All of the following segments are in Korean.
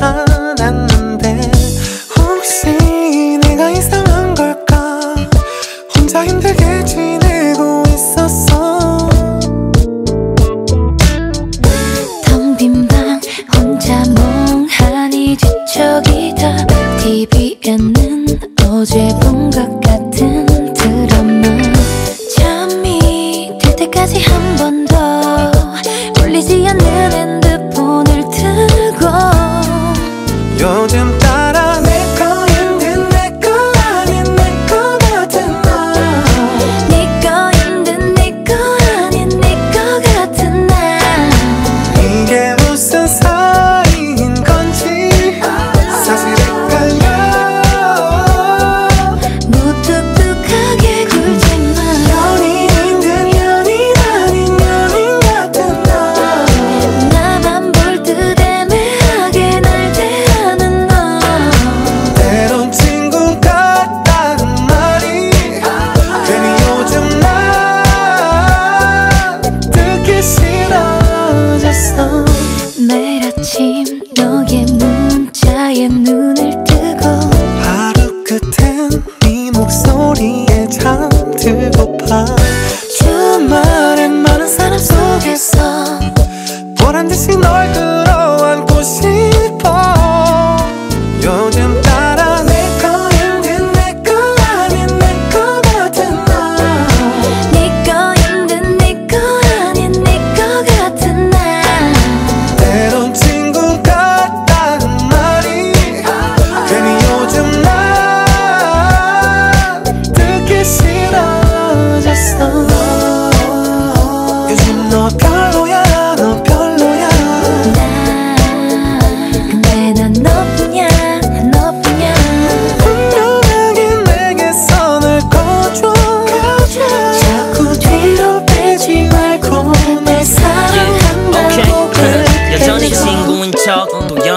않았는데 혹시 내가 이상한 걸까? 혼자 힘들게 지내고 있었어. 텅 빈 방 혼자 멍하니 뒤척이다. TV에는 어제 본 것 같은 드라마. 잠이 들 때까지 한번더 따라 아침 너의 문자에 눈을 듣기 싫어졌어 요즘 너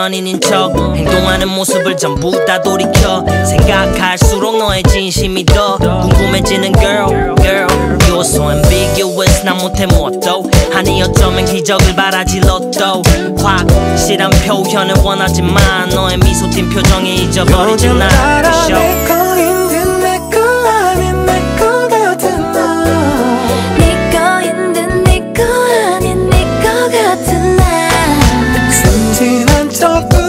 연인인 척 행동하는 모습을 전부 다 돌이켜 생각할수록 너의 진심이 더 궁금해지는 girl girl. You're so ambiguous 난 못해 무엇도 아니 어쩌면 기적을 바라지 로또 확실한 표현을 원하지만 너의 미소 띈 표정이 잊어버리지 날 내